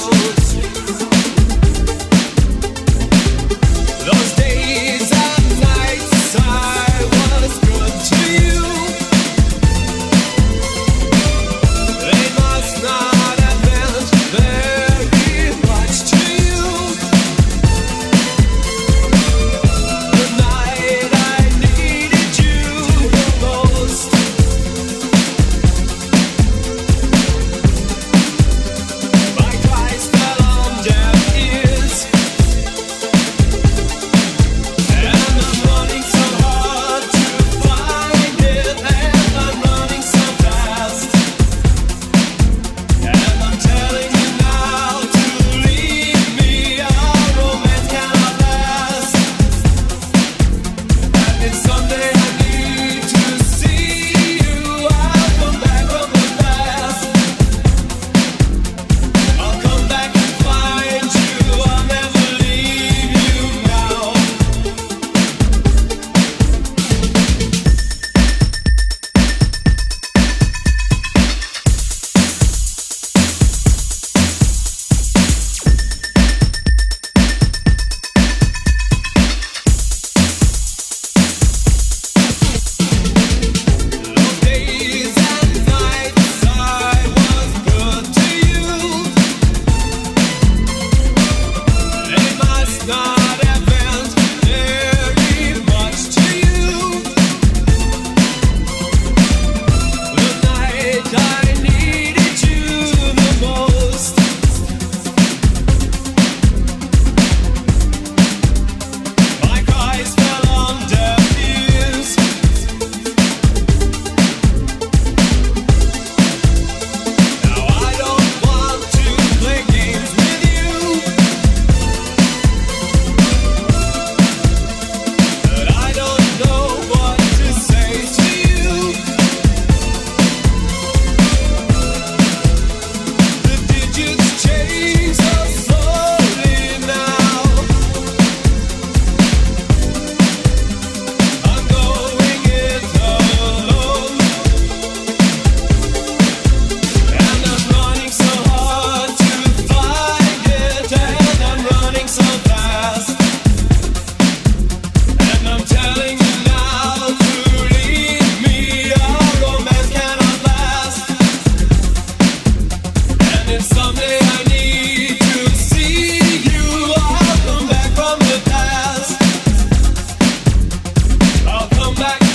Tokyo Back.